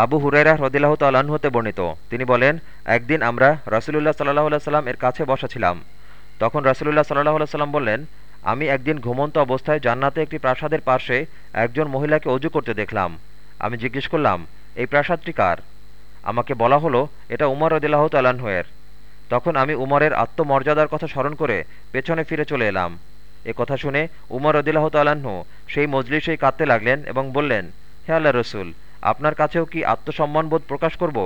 আবু হুরেরা হদিল্লাহ তাল্লাহ্ন হতে বর্ণিত। তিনি বলেন, একদিন আমরা রসুলুল্লাহ সাল্লাহ সাল্লাম এর কাছে বসাছিলাম তখন রসুলুল্লাহ সাল্লাহ সাল্লাম বললেন, আমি একদিন ঘুমন্ত অবস্থায় জান্নাতে একটি প্রাসাদের পার্শ্বে একজন মহিলাকে অজু করতে দেখলাম। আমি জিজ্ঞেস করলাম, এই প্রাসাদটি কার? আমাকে বলা হলো, এটা উমর রদিল্লাহ তাল্লাহ্নের তখন আমি উমরের আত্মমর্যাদার কথা স্মরণ করে পেছনে ফিরে চলে এলাম। এ কথা শুনে উমর রদিল্লাহ তাল্লাহ্ন সেই মজলিসেই কাঁদতে লাগলেন এবং বললেন, হে আল্লাহ রসুল আপনার কাছেও কি আত্মসম্মানবোধ প্রকাশ করব?